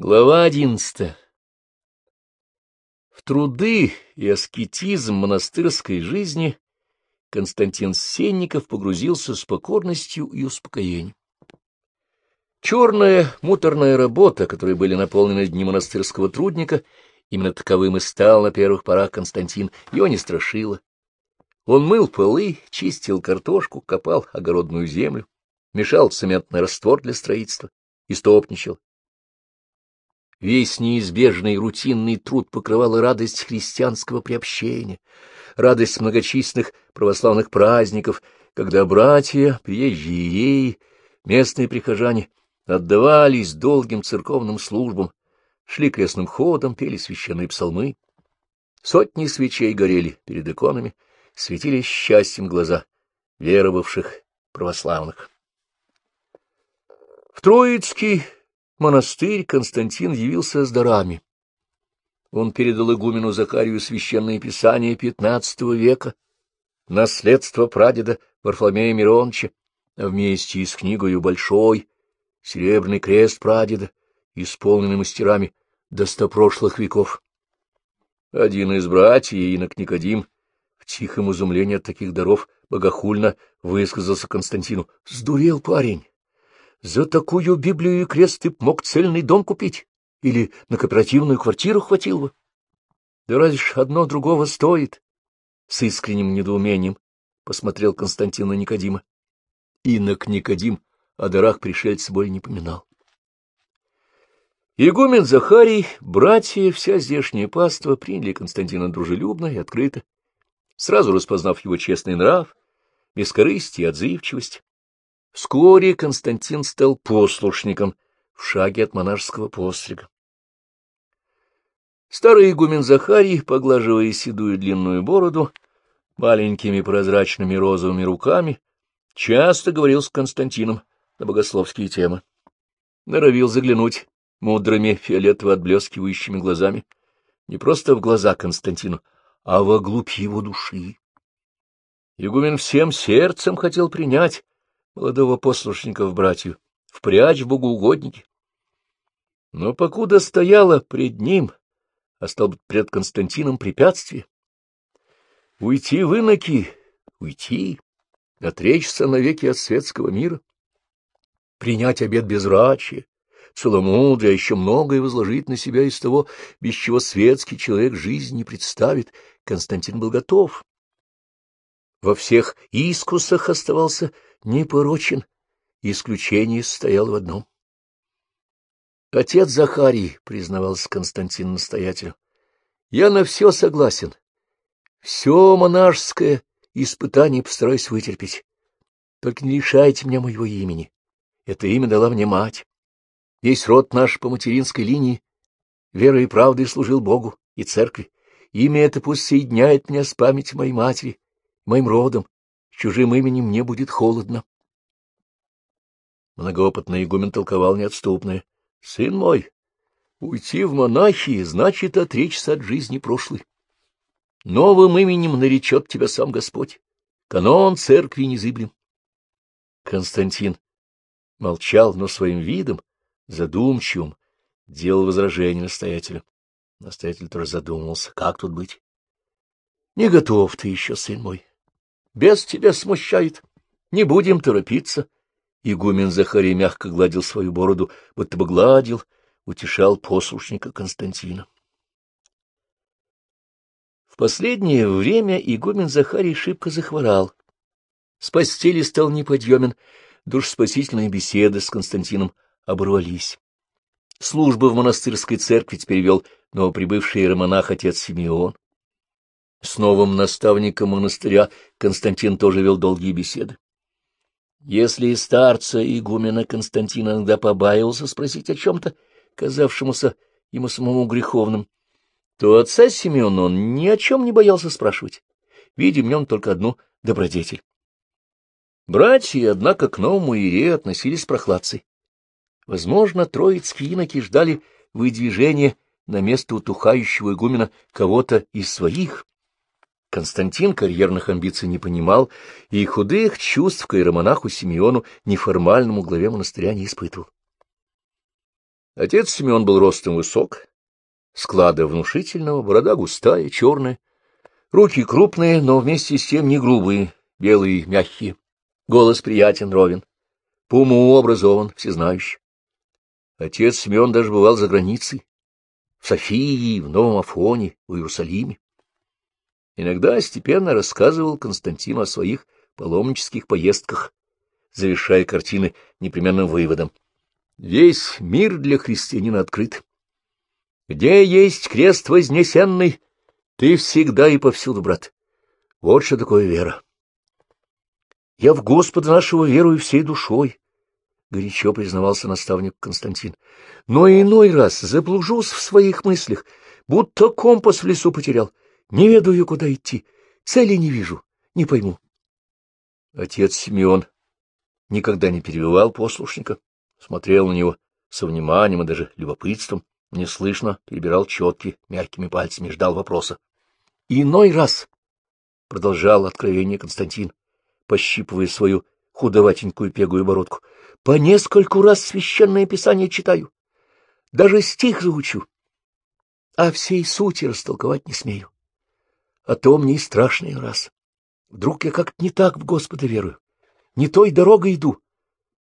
Глава одиннадцатая В труды и аскетизм монастырской жизни Константин Сенников погрузился с покорностью и успокоением. Черная муторная работа, которой были наполнены дни монастырского трудника, именно таковым и стал на первых порах Константин, его не страшило. Он мыл полы, чистил картошку, копал огородную землю, мешал цементный раствор для строительства, истопничал, Весь неизбежный рутинный труд покрывала радость христианского приобщения, радость многочисленных православных праздников, когда братья, приезжие иереи, местные прихожане отдавались долгим церковным службам, шли крестным ходом, пели священные псалмы. Сотни свечей горели перед иконами, светились счастьем глаза веровавших православных. В Троицкий монастырь Константин явился с дарами. Он передал игумену Захарию священное писание XV века, наследство прадеда Варфоломея Миронча, а вместе с книгою большой, серебряный крест прадеда, исполненный мастерами достопрошлых веков. Один из братьев, инок Никодим, в тихом изумлении от таких даров, богохульно высказался Константину. — Сдурел парень! За такую Библию и крест ты мог цельный дом купить? Или на кооперативную квартиру хватило бы? Да разве ж одно другого стоит? С искренним недоумением посмотрел Константин на Никодима. Инок Никодим о дарах пришельца более не поминал. Игумен Захарий, братья, вся здешняя паства приняли Константина дружелюбно и открыто, сразу распознав его честный нрав, бескорыстие и отзывчивость. Вскоре Константин стал послушником в шаге от монашеского пострига. Старый игумен Захарий, поглаживая седую длинную бороду, маленькими прозрачными розовыми руками, часто говорил с Константином на богословские темы. Норовил заглянуть мудрыми фиолетово отблескивающими глазами не просто в глаза Константину, а во глубь его души. Игумен всем сердцем хотел принять молодого послушника в братью, впрячь в богоугодники. Но покуда стояло пред ним, а стал пред Константином препятствие, уйти в иноки, уйти, отречься навеки от светского мира, принять обет безрачия, целомудрия, еще многое возложить на себя из того, без чего светский человек жизни не представит, Константин был готов. Во всех искусах оставался непорочен, исключение состояло в одном. Отец Захарий, — признавался Константин настоятелю, — я на все согласен. Все монашеское испытание постараюсь вытерпеть. Только не лишайте меня моего имени. Это имя дала мне мать. Весь род наш по материнской линии верой и правдой служил Богу и церкви. Имя это пусть соединяет меня с памятью моей матери, моим родом, чужим именем мне будет холодно. Многоопытный игумен толковал неотступное. — Сын мой, уйти в монахи значит отречься от жизни прошлой. Новым именем наречет тебя сам Господь. Канон церкви незыблем. Константин молчал, но своим видом, задумчивым, делал возражение настоятелю. Настоятель тоже задумался, как тут быть. — Не готов ты еще, сын мой без тебя смущает. Не будем торопиться. Игумен Захарий мягко гладил свою бороду, будто бы гладил, утешал послушника Константина. В последнее время игумен Захарий шибко захворал. С постели стал неподъемен, душспасительные беседы с Константином оборвались. Службы в монастырской церкви теперь вел новоприбывший иеромонах отец Симеон. С новым наставником монастыря Константин тоже вел долгие беседы. Если и старца игумена Константин иногда побаивался спросить о чем-то, казавшемуся ему самому греховным, то отца Симеона он ни о чем не боялся спрашивать, видя в нем только одну добродетель. Братья, однако, к новому Иерею относились прохладцей. Возможно, троицкие иноки ждали выдвижения на место утухающего игумена кого-то из своих, Константин карьерных амбиций не понимал, и худых чувств к иеромонаху Симеону неформальному главе монастыря не испытывал. Отец Семен был ростом высок, склада внушительного, борода густая, черная, руки крупные, но вместе с тем не грубые, белые, мягкие, голос приятен, ровен, по уму образован, всезнающий. Отец Семен даже бывал за границей, в Софии, в Новом Афоне, в Иерусалиме. Иногда степенно рассказывал Константину о своих паломнических поездках, завершая картины непременным выводом. Весь мир для христианина открыт. Где есть крест вознесенный, ты всегда и повсюду, брат. Вот что такое вера. Я в Господа нашего верую всей душой, — горячо признавался наставник Константин. Но иной раз заблужусь в своих мыслях, будто компас в лесу потерял. Не ведаю, куда идти, цели не вижу, не пойму. Отец Симеон никогда не перебивал послушника, смотрел на него со вниманием и даже любопытством, неслышно перебирал четки мягкими пальцами, ждал вопроса. Иной раз, — продолжал откровение Константин, пощипывая свою худоватенькую пегую бородку, — по нескольку раз священное писание читаю, даже стих заучу, а всей сути растолковать не смею. А то мне и страшный раз. Вдруг я как-то не так в Господа верую, не той дорогой иду.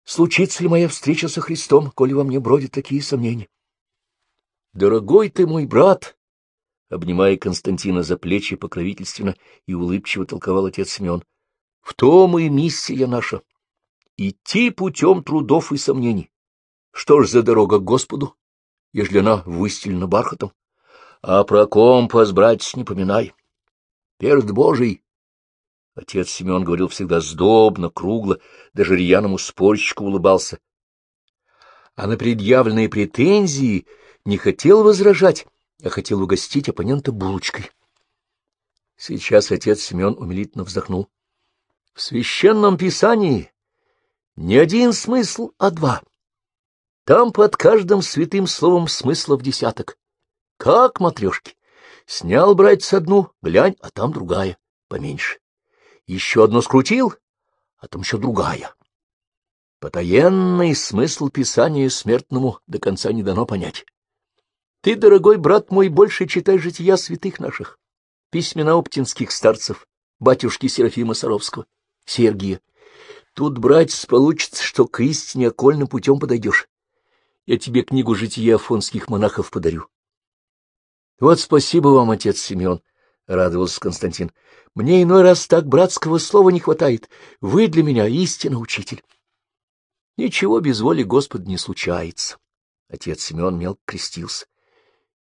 Случится ли моя встреча со Христом, коли во мне бродят такие сомнения? Дорогой ты мой брат, обнимая Константина за плечи покровительственно и улыбчиво толковал отец Семен. В том и миссия наша — идти путем трудов и сомнений. Что ж за дорога к Господу, ежели она выстелена бархатом? А про компас, братец, не поминай. Перед Божий. Отец Семен говорил всегда сдобно, кругло, даже рьяному спорщику улыбался. А на предъявленные претензии не хотел возражать, я хотел угостить оппонента булочкой. Сейчас отец Семен умилительно вздохнул. В священном писании не один смысл, а два. Там под каждым святым словом смыслов десяток. Как матрешки. Снял, братец, одну, глянь, а там другая, поменьше. Еще одну скрутил, а там еще другая. Потаенный смысл писания смертному до конца не дано понять. Ты, дорогой брат мой, больше читай жития святых наших, письмена оптинских старцев, батюшки Серафима Саровского, Сергия. Тут, братец, получится, что к истине окольным путем подойдешь. Я тебе книгу жития афонских монахов подарю. — Вот спасибо вам, отец Семен, — радовался Константин. — Мне иной раз так братского слова не хватает. Вы для меня истинный учитель. Ничего без воли Господа не случается. Отец Семен мелко крестился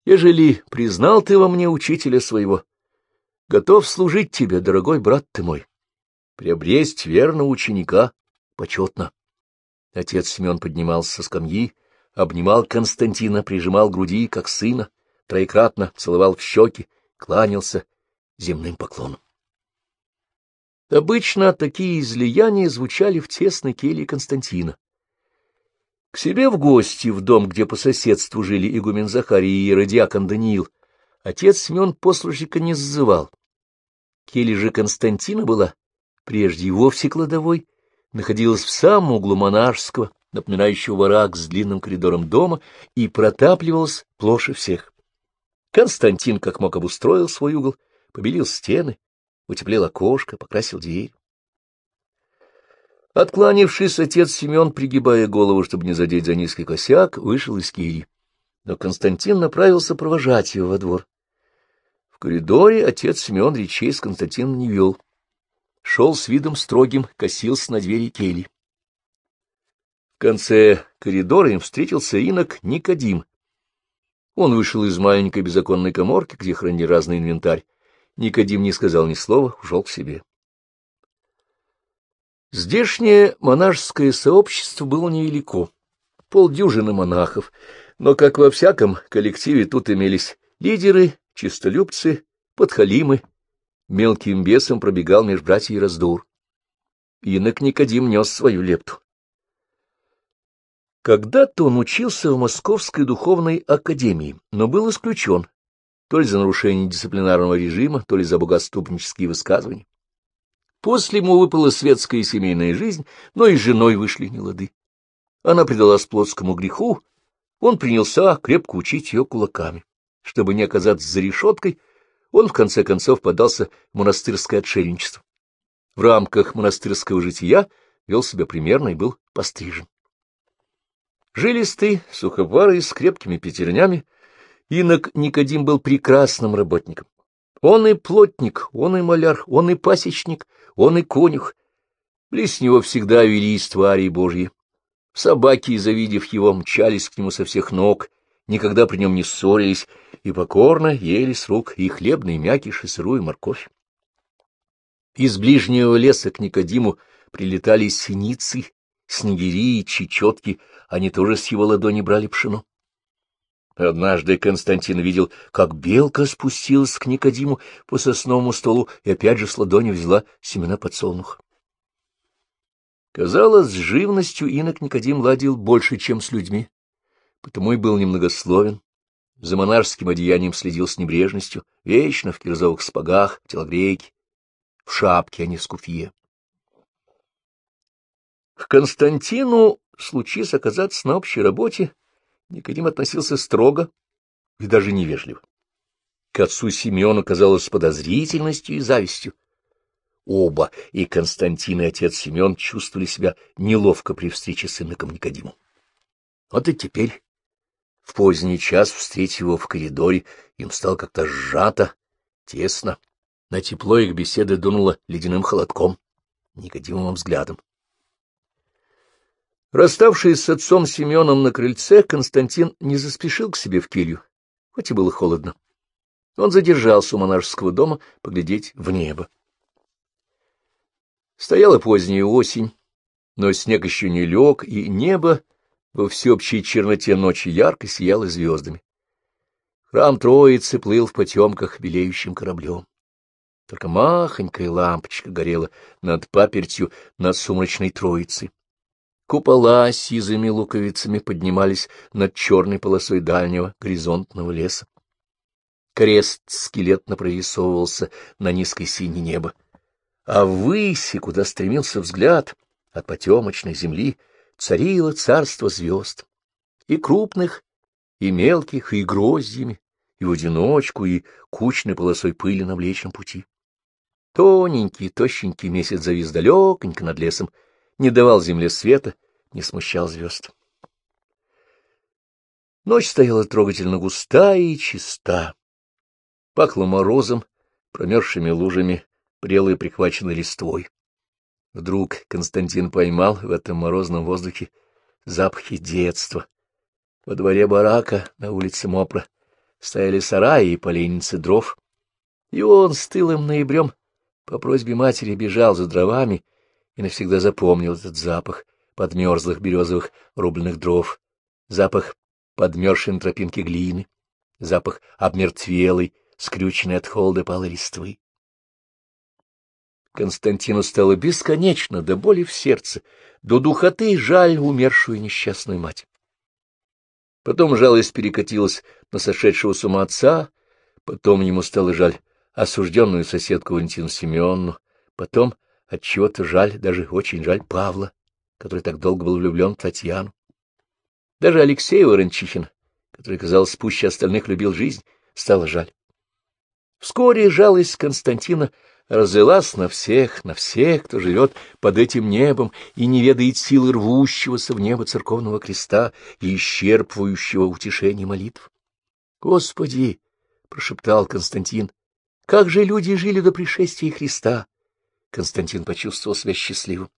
ежели признал ты во мне учителя своего, готов служить тебе, дорогой брат ты мой, приобресть верного ученика почетно. Отец Семен поднимался со скамьи, обнимал Константина, прижимал груди, как сына, троекратно целовал в щеки, кланялся земным поклоном. Обычно такие излияния звучали в тесной келье Константина. К себе в гости в дом, где по соседству жили игумен Захарий и иродиакон Даниил, отец Семен послушника не сзывал. Келли же Константина была прежде и вовсе кладовой, находилась в самом углу монашеского, напоминающего барак с длинным коридором дома, и протапливалась плоше всех. Константин как мог обустроил свой угол, побелил стены, утеплил окошко, покрасил дверь. Откланившись, отец Семен, пригибая голову, чтобы не задеть за низкий косяк, вышел из кири. Но Константин направился провожать его во двор. В коридоре отец Семен речей с Константином не вел. Шел с видом строгим, косился на двери кельи. В конце коридора им встретился инок Никодим. Он вышел из маленькой беззаконной коморки, где хранили разный инвентарь. Никодим не сказал ни слова, ушел к себе. Здешнее монашеское сообщество было невелико, полдюжины монахов, но, как во всяком коллективе, тут имелись лидеры, чистолюбцы, подхалимы. Мелким бесом пробегал меж братьей раздор. Инок Никодим нес свою лепту. Когда-то он учился в Московской духовной академии, но был исключен, то ли за нарушение дисциплинарного режима, то ли за богоступнические высказывания. После ему выпала светская и семейная жизнь, но и с женой вышли нелады. Она предалась плотскому греху, он принялся крепко учить ее кулаками. Чтобы не оказаться за решеткой, он в конце концов подался в монастырское отшельничество. В рамках монастырского жития вел себя примерно и был пострижен. Жилистый, сухопарый, с крепкими пятернями, инок Никодим был прекрасным работником. Он и плотник, он и маляр, он и пасечник, он и конюх. Близ него всегда велись твари божьи. Собаки, завидев его, мчались к нему со всех ног, никогда при нем не ссорились и покорно ели с рук и хлебные мякиш, и сырую морковь. Из ближнего леса к Никодиму прилетали синицы, снегири и чечетки, они тоже с его ладони брали пшено. Однажды Константин видел, как белка спустилась к Никодиму по сосновому столу и опять же с ладони взяла семена подсолнуха. Казалось, с живностью инок Никодим ладил больше, чем с людьми, потому и был немногословен, за монашеским одеянием следил с небрежностью, вечно в кирзовых спагах, в телогрейке, в шапке, а не в скуфье. К Константину, случись оказаться на общей работе, Никодим относился строго и даже невежливо. К отцу Симеону казалось с подозрительностью и завистью. Оба, и Константин, и отец Семен, чувствовали себя неловко при встрече с иноком Никодимом. Вот и теперь, в поздний час, встретив его в коридоре, им стало как-то сжато, тесно. На тепло их беседы дунуло ледяным холодком, Никодимовым взглядом. Расставшись с отцом Семеном на крыльце, Константин не заспешил к себе в келью, хоть и было холодно. Он задержался у монашеского дома поглядеть в небо. Стояла поздняя осень, но снег еще не лег, и небо во всеобщей черноте ночи ярко сияло звездами. Храм Троицы плыл в потемках белеющим кораблем. Только махонькая лампочка горела над папертью над сумрачной Троицей. Купола с сизыми луковицами поднимались над черной полосой дальнего горизонтного леса. Крест скелетно прорисовывался на низкой синей небо. А ввыси, куда стремился взгляд, от потемочной земли, царило царство звезд. И крупных, и мелких, и гроздьями, и в одиночку, и кучной полосой пыли на Млечном пути. Тоненький, тощенький месяц завис далеконько над лесом, не давал земле света, не смущал звезд. Ночь стояла трогательно густая и чиста. Пахло морозом, промерзшими лужами, прелой прихваченной листвой. Вдруг Константин поймал в этом морозном воздухе запахи детства. Во дворе барака на улице Мопра стояли сараи и поленницы дров, и он с тылым ноябрем по просьбе матери бежал за дровами и навсегда запомнил этот запах подмерзлых березовых рубленых дров, запах подмерзшей на тропинке глины, запах обмертвелой, скрюченной от холода палой листвы. Константину стало бесконечно, до боли в сердце, до духоты жаль умершую несчастную мать. Потом жалость перекатилась на сошедшего с ума отца, потом ему стало жаль осужденную соседку Валентину Семеновну, потом от чего то жаль, даже очень жаль Павла, который так долго был влюблен в Татьяну. Даже Алексею Ворончихина, который, казалось, пуще остальных любил жизнь, стало жаль. Вскоре жалость Константина разлилась на всех, на всех, кто живет под этим небом и не ведает силы рвущегося в небо церковного креста и исчерпывающего утешения молитв. — Господи! — прошептал Константин. Как же люди жили до пришествия Христа? Константин почувствовал себя счастливым,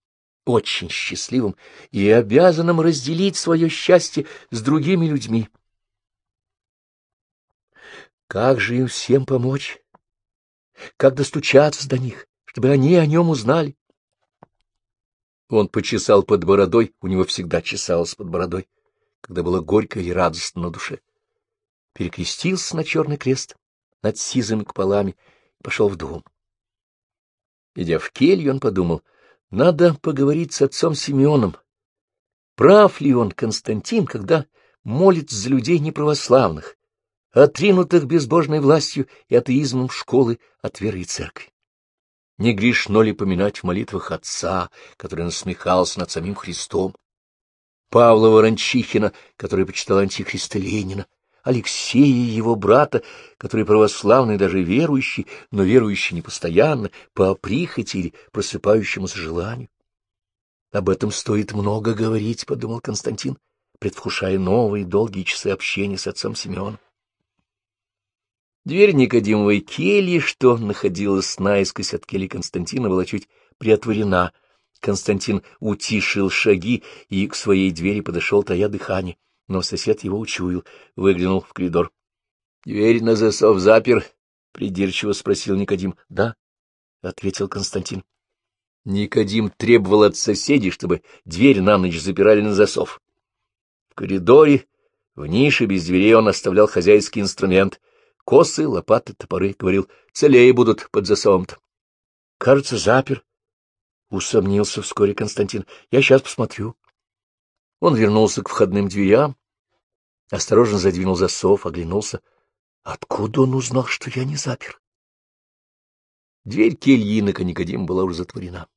очень счастливым и обязанным разделить свое счастье с другими людьми. Как же им всем помочь? Как достучаться до них, чтобы они о нем узнали? Он почесал под бородой, у него всегда чесалось под бородой, когда было горько и радостно на душе. Перекрестился на черный крест над сизыми куполами и пошел в дом. Идя в келью, он подумал, надо поговорить с отцом Симеоном. Прав ли он, Константин, когда молится за людей неправославных, отринутых безбожной властью и атеизмом школы от веры и церкви? Не грешно ли поминать в молитвах отца, который насмехался над самим Христом? Павла Ворончихина, который почитал антихриста Ленина, Алексея, его брата, который православный, даже верующий, но верующий непостоянно, по прихоти или просыпающемуся желанию. Об этом стоит много говорить, — подумал Константин, предвкушая новые долгие часы общения с отцом Симеоном. Дверь Никодимовой кельи, что находилась наискось от кельи Константина, была чуть приотворена. Константин утишил шаги и к своей двери подошел, тая дыхание но сосед его учуял, выглянул в коридор. — Дверь на засов запер? — придирчиво спросил Никодим. — Да, — ответил Константин. Никодим требовал от соседей, чтобы дверь на ночь запирали на засов. В коридоре, в нише без дверей он оставлял хозяйский инструмент. Косы, лопаты, топоры, говорил, целее будут под засовом-то. — Кажется, запер. — усомнился вскоре Константин. — Я сейчас посмотрю. Он вернулся к входным дверям, осторожно задвинул засов, оглянулся. Откуда он узнал, что я не запер? Дверь кельи на Никодима была уже затворена.